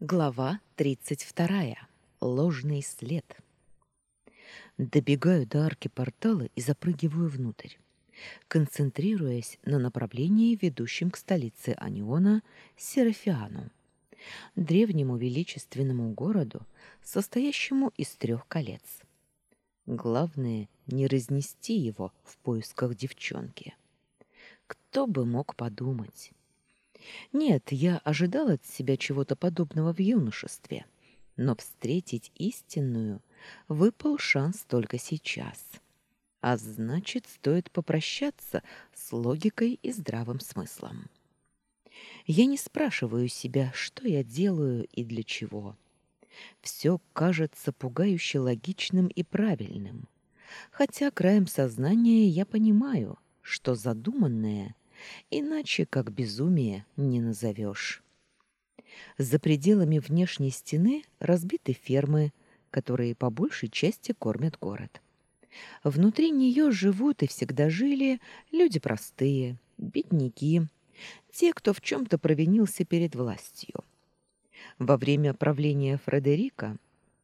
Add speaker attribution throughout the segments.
Speaker 1: Глава 32. Ложный след. Добегаю до арки портала и запрыгиваю внутрь, концентрируясь на направлении, ведущем к столице Аниона Серафиану, древнему величественному городу, состоящему из трех колец. Главное не разнести его в поисках девчонки. Кто бы мог подумать? Нет, я ожидал от себя чего-то подобного в юношестве, но встретить истинную выпал шанс только сейчас. А значит, стоит попрощаться с логикой и здравым смыслом. Я не спрашиваю себя, что я делаю и для чего. Все кажется пугающе логичным и правильным. Хотя краем сознания я понимаю, что задуманное — Иначе как безумие не назовешь. За пределами внешней стены разбиты фермы, которые по большей части кормят город. Внутри нее живут и всегда жили люди простые, бедняки, те, кто в чем-то провинился перед властью. Во время правления Фредерика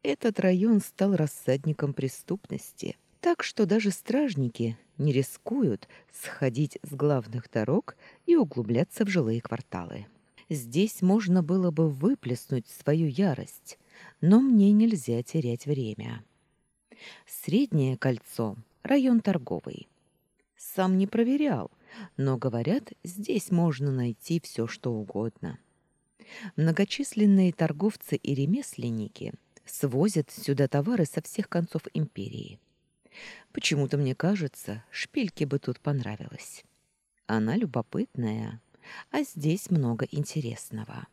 Speaker 1: этот район стал рассадником преступности, так что даже стражники не рискуют сходить с главных дорог и углубляться в жилые кварталы. Здесь можно было бы выплеснуть свою ярость, но мне нельзя терять время. Среднее кольцо — район торговый. Сам не проверял, но, говорят, здесь можно найти все, что угодно. Многочисленные торговцы и ремесленники свозят сюда товары со всех концов империи — Почему-то мне кажется, шпильке бы тут понравилось. Она любопытная, а здесь много интересного.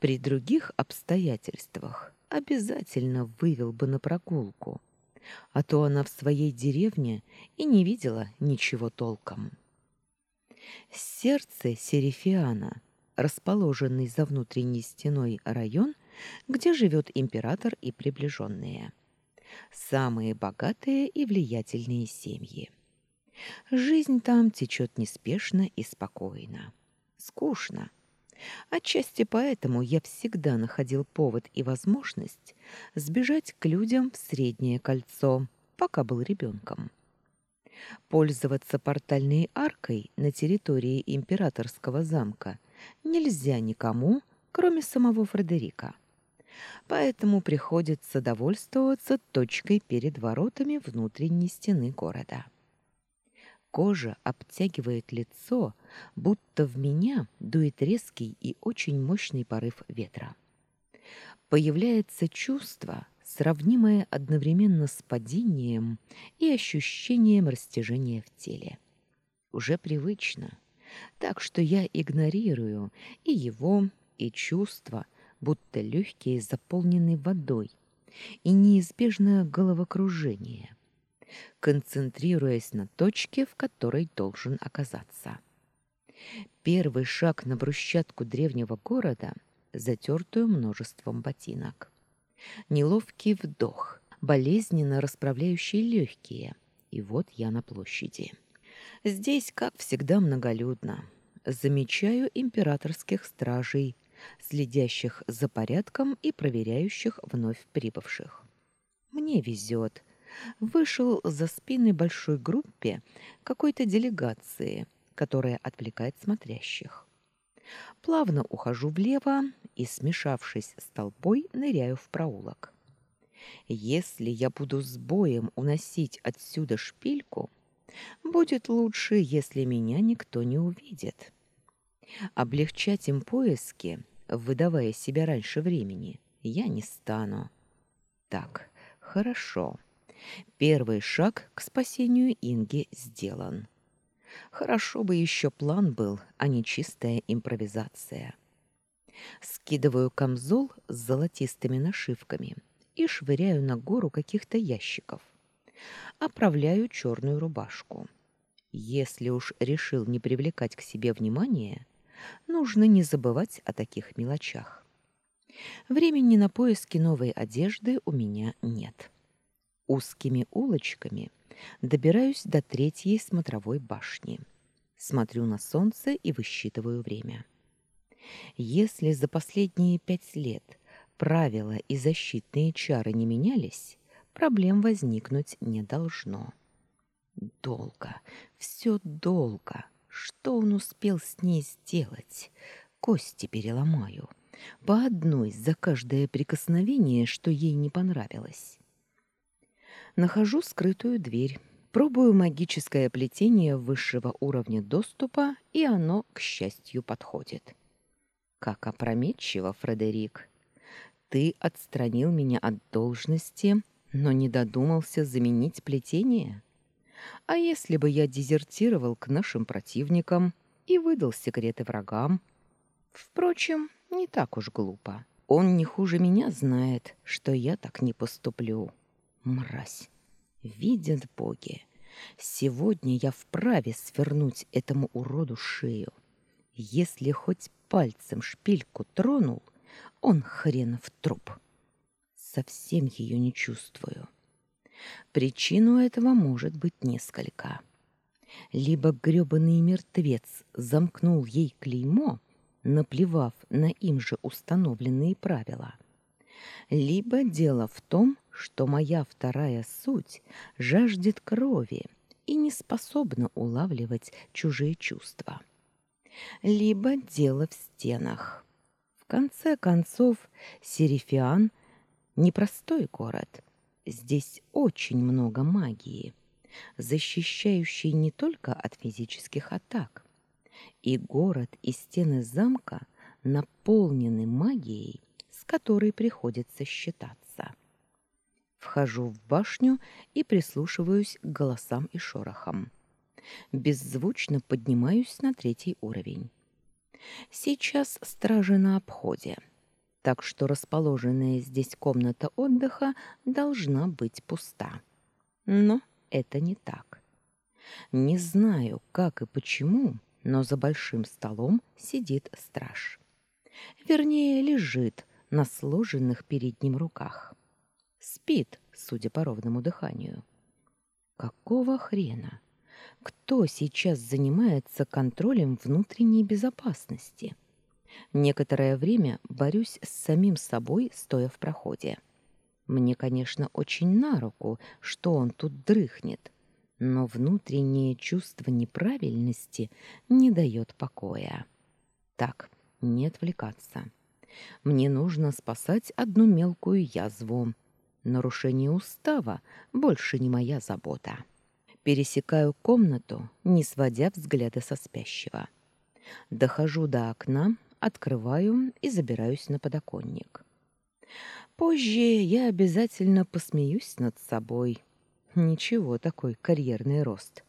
Speaker 1: При других обстоятельствах обязательно вывел бы на прогулку, а то она в своей деревне и не видела ничего толком. Сердце Серифиана, расположенный за внутренней стеной район, где живет император и приближенные самые богатые и влиятельные семьи. Жизнь там течет неспешно и спокойно. Скучно. Отчасти поэтому я всегда находил повод и возможность сбежать к людям в среднее кольцо, пока был ребенком. Пользоваться портальной аркой на территории императорского замка нельзя никому, кроме самого Фредерика поэтому приходится довольствоваться точкой перед воротами внутренней стены города. Кожа обтягивает лицо, будто в меня дует резкий и очень мощный порыв ветра. Появляется чувство, сравнимое одновременно с падением и ощущением растяжения в теле. Уже привычно, так что я игнорирую и его, и чувство — будто легкие заполнены водой, и неизбежное головокружение, концентрируясь на точке, в которой должен оказаться. Первый шаг на брусчатку древнего города, затертую множеством ботинок. Неловкий вдох, болезненно расправляющий легкие, и вот я на площади. Здесь, как всегда, многолюдно. Замечаю императорских стражей, следящих за порядком и проверяющих вновь прибывших. Мне везет. Вышел за спины большой группе какой-то делегации, которая отвлекает смотрящих. Плавно ухожу влево и, смешавшись с толпой, ныряю в проулок. Если я буду с боем уносить отсюда шпильку, будет лучше, если меня никто не увидит. Облегчать им поиски, выдавая себя раньше времени, я не стану. Так, хорошо. Первый шаг к спасению Инги сделан. Хорошо бы еще план был, а не чистая импровизация. Скидываю камзол с золотистыми нашивками и швыряю на гору каких-то ящиков. Оправляю черную рубашку. Если уж решил не привлекать к себе внимания, нужно не забывать о таких мелочах. Времени на поиски новой одежды у меня нет. Узкими улочками добираюсь до третьей смотровой башни. Смотрю на солнце и высчитываю время. Если за последние пять лет правила и защитные чары не менялись, проблем возникнуть не должно. Долго, все долго. Что он успел с ней сделать? Кости переломаю. По одной за каждое прикосновение, что ей не понравилось. Нахожу скрытую дверь, пробую магическое плетение высшего уровня доступа, и оно, к счастью, подходит. Как опрометчиво, Фредерик. Ты отстранил меня от должности, но не додумался заменить плетение? А если бы я дезертировал к нашим противникам и выдал секреты врагам? Впрочем, не так уж глупо. Он не хуже меня знает, что я так не поступлю. Мразь. Видят боги. Сегодня я вправе свернуть этому уроду шею. Если хоть пальцем шпильку тронул, он хренов труп. Совсем ее не чувствую. Причину этого может быть несколько. Либо грёбаный мертвец замкнул ей клеймо, наплевав на им же установленные правила. Либо дело в том, что моя вторая суть жаждет крови и не способна улавливать чужие чувства. Либо дело в стенах. В конце концов, Серифиан — непростой город — Здесь очень много магии, защищающей не только от физических атак. И город и стены замка наполнены магией, с которой приходится считаться. Вхожу в башню и прислушиваюсь к голосам и шорохам. Беззвучно поднимаюсь на третий уровень. Сейчас стражи на обходе — так что расположенная здесь комната отдыха должна быть пуста. Но это не так. Не знаю, как и почему, но за большим столом сидит страж. Вернее, лежит на сложенных перед ним руках. Спит, судя по ровному дыханию. Какого хрена? Кто сейчас занимается контролем внутренней безопасности? — Некоторое время борюсь с самим собой, стоя в проходе. Мне, конечно, очень на руку, что он тут дрыхнет, но внутреннее чувство неправильности не дает покоя. Так, не отвлекаться. Мне нужно спасать одну мелкую язву. Нарушение устава больше не моя забота. Пересекаю комнату, не сводя взгляда со спящего. Дохожу до окна, открываю и забираюсь на подоконник. Позже я обязательно посмеюсь над собой. Ничего такой карьерный рост.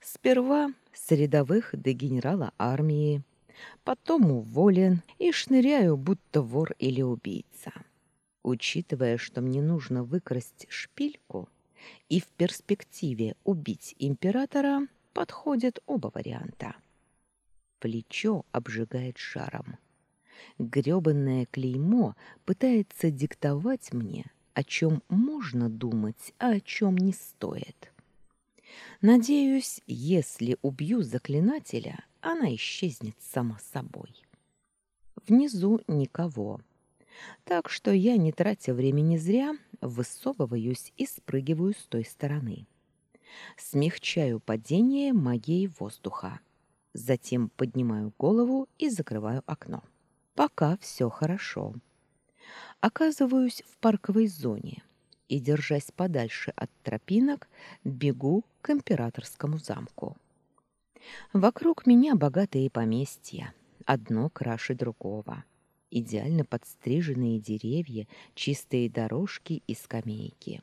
Speaker 1: Сперва с рядовых до генерала армии, потом уволен и шныряю, будто вор или убийца. Учитывая, что мне нужно выкрасть шпильку и в перспективе убить императора, подходят оба варианта плечо обжигает шаром. Грёбанное клеймо пытается диктовать мне, о чем можно думать, а о чем не стоит. Надеюсь, если убью заклинателя, она исчезнет сама собой. Внизу никого. Так что я, не тратя времени зря, высовываюсь и спрыгиваю с той стороны. Смягчаю падение магией воздуха. Затем поднимаю голову и закрываю окно. Пока все хорошо. Оказываюсь в парковой зоне и, держась подальше от тропинок, бегу к императорскому замку. Вокруг меня богатые поместья, одно краше другого. Идеально подстриженные деревья, чистые дорожки и скамейки.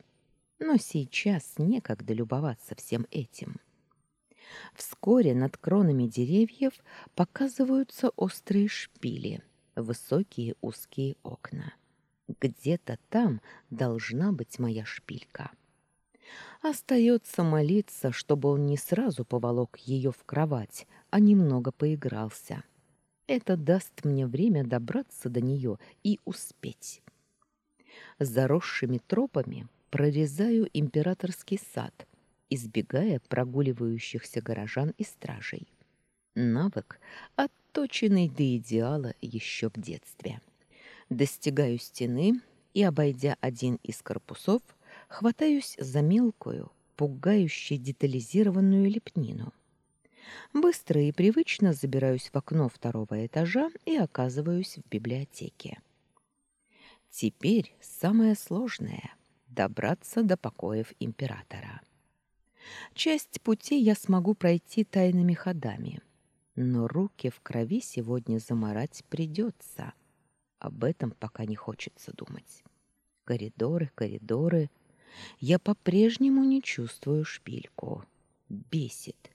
Speaker 1: Но сейчас некогда любоваться всем этим. — Вскоре над кронами деревьев показываются острые шпили, высокие узкие окна. Где-то там должна быть моя шпилька. Остается молиться, чтобы он не сразу поволок ее в кровать, а немного поигрался. Это даст мне время добраться до нее и успеть. Заросшими тропами прорезаю императорский сад — избегая прогуливающихся горожан и стражей. Навык, отточенный до идеала еще в детстве. Достигаю стены и, обойдя один из корпусов, хватаюсь за мелкую, пугающе детализированную лепнину. Быстро и привычно забираюсь в окно второго этажа и оказываюсь в библиотеке. Теперь самое сложное — добраться до покоев императора. Часть пути я смогу пройти тайными ходами, но руки в крови сегодня заморать придется. Об этом пока не хочется думать. Коридоры, коридоры. Я по-прежнему не чувствую шпильку. Бесит.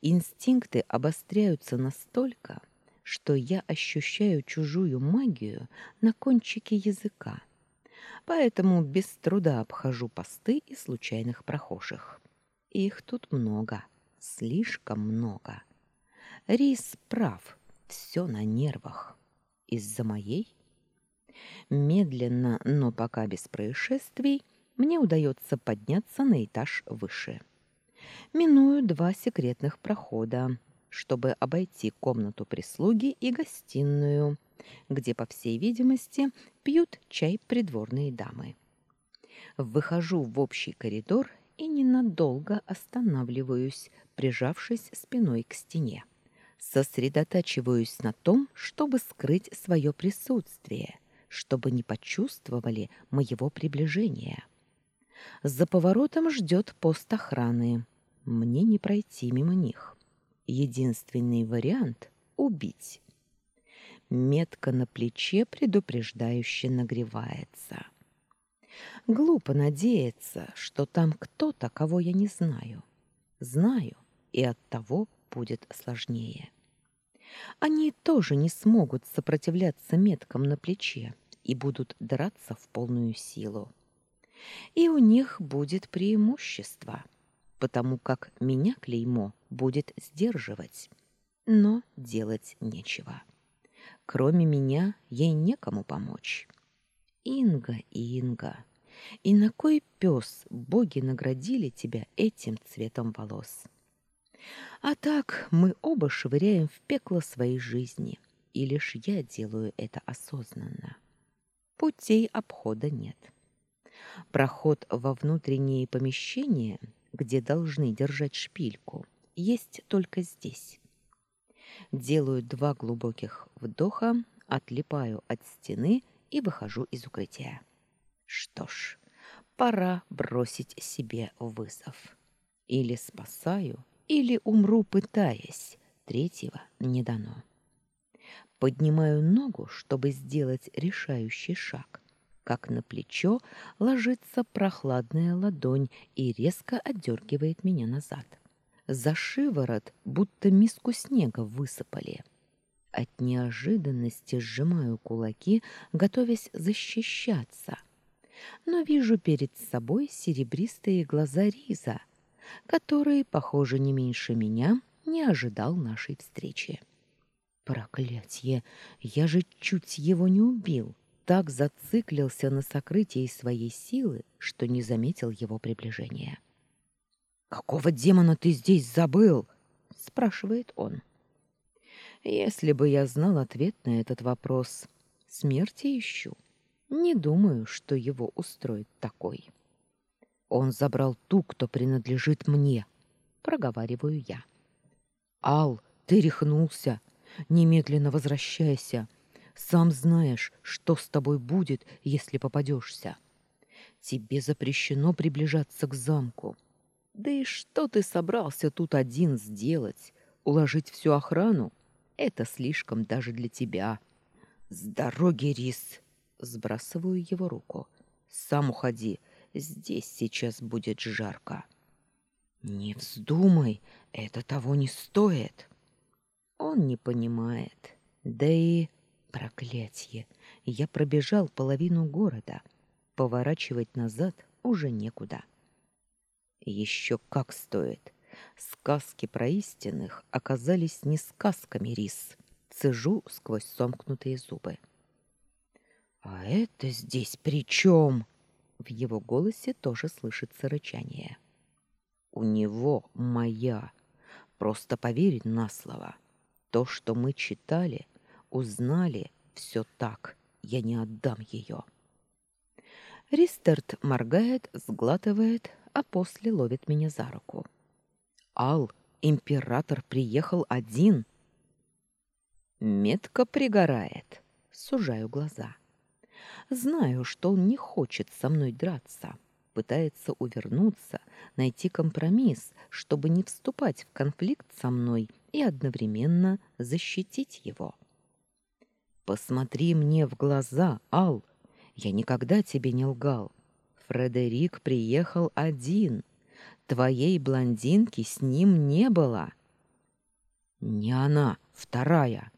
Speaker 1: Инстинкты обостряются настолько, что я ощущаю чужую магию на кончике языка, поэтому без труда обхожу посты и случайных прохожих. Их тут много, слишком много. Рис прав, все на нервах. Из-за моей? Медленно, но пока без происшествий, мне удается подняться на этаж выше. Миную два секретных прохода, чтобы обойти комнату прислуги и гостиную, где, по всей видимости, пьют чай придворные дамы. Выхожу в общий коридор и ненадолго останавливаюсь, прижавшись спиной к стене. Сосредотачиваюсь на том, чтобы скрыть свое присутствие, чтобы не почувствовали моего приближения. За поворотом ждет пост охраны. Мне не пройти мимо них. Единственный вариант — убить. Метка на плече предупреждающе нагревается. Глупо надеяться, что там кто-то, кого я не знаю. Знаю, и от того будет сложнее. Они тоже не смогут сопротивляться меткам на плече и будут драться в полную силу. И у них будет преимущество — потому как меня клеймо будет сдерживать. Но делать нечего. Кроме меня ей некому помочь. Инга, Инга, и на кой пес боги наградили тебя этим цветом волос? А так мы оба швыряем в пекло своей жизни, и лишь я делаю это осознанно. Путей обхода нет. Проход во внутренние помещения где должны держать шпильку, есть только здесь. Делаю два глубоких вдоха, отлипаю от стены и выхожу из укрытия. Что ж, пора бросить себе вызов. Или спасаю, или умру, пытаясь. Третьего не дано. Поднимаю ногу, чтобы сделать решающий шаг как на плечо ложится прохладная ладонь и резко отдергивает меня назад. За шиворот будто миску снега высыпали. От неожиданности сжимаю кулаки, готовясь защищаться. Но вижу перед собой серебристые глаза Риза, который, похоже, не меньше меня, не ожидал нашей встречи. Проклятье! Я же чуть его не убил так зациклился на сокрытии своей силы, что не заметил его приближения. «Какого демона ты здесь забыл?» — спрашивает он. «Если бы я знал ответ на этот вопрос, смерти ищу. Не думаю, что его устроит такой. Он забрал ту, кто принадлежит мне», — проговариваю я. «Ал, ты рехнулся. Немедленно возвращайся. Сам знаешь, что с тобой будет, если попадешься. Тебе запрещено приближаться к замку. Да и что ты собрался тут один сделать? Уложить всю охрану? Это слишком даже для тебя. С дороги, Рис! Сбрасываю его руку. Сам уходи, здесь сейчас будет жарко. Не вздумай, это того не стоит. Он не понимает. Да и Проклятье! Я пробежал половину города. Поворачивать назад уже некуда. Еще как стоит. Сказки про истинных оказались не сказками, Рис. Цежу сквозь сомкнутые зубы. «А это здесь при чем?» В его голосе тоже слышится рычание. «У него моя. Просто поверь на слово. То, что мы читали, узнали, все так. Я не отдам ее. Ристард моргает, сглатывает, а после ловит меня за руку. Ал, император приехал один. Метко пригорает. Сужаю глаза. Знаю, что он не хочет со мной драться. Пытается увернуться, найти компромисс, чтобы не вступать в конфликт со мной и одновременно защитить его. Посмотри мне в глаза, Ал. Я никогда тебе не лгал. Фредерик приехал один. Твоей блондинки с ним не было. Не она, вторая.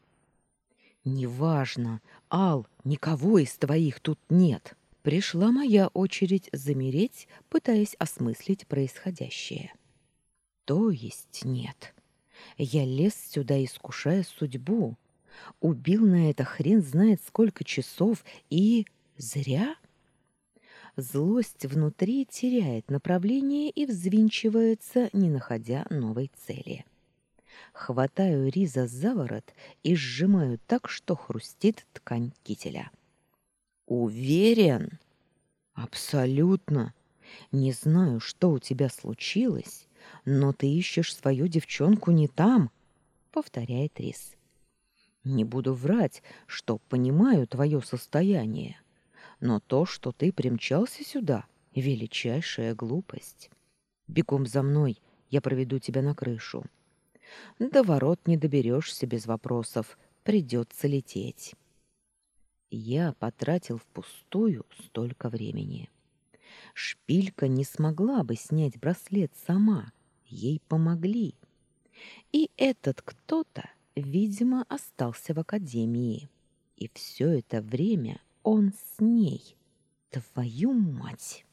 Speaker 1: Неважно, Ал, никого из твоих тут нет. Пришла моя очередь замереть, пытаясь осмыслить происходящее. То есть нет. Я лез сюда, искушая судьбу. Убил на это хрен знает сколько часов и... Зря? Злость внутри теряет направление и взвинчивается, не находя новой цели. Хватаю Риза за ворот и сжимаю так, что хрустит ткань кителя. «Уверен?» «Абсолютно. Не знаю, что у тебя случилось, но ты ищешь свою девчонку не там», — повторяет Риз. «Не буду врать, что понимаю твое состояние. Но то, что ты примчался сюда, — величайшая глупость. Бегом за мной, я проведу тебя на крышу. До ворот не доберешься без вопросов, придется лететь. Я потратил впустую столько времени. Шпилька не смогла бы снять браслет сама, ей помогли. И этот кто-то, видимо, остался в академии. И все это время он с ней. Твою мать!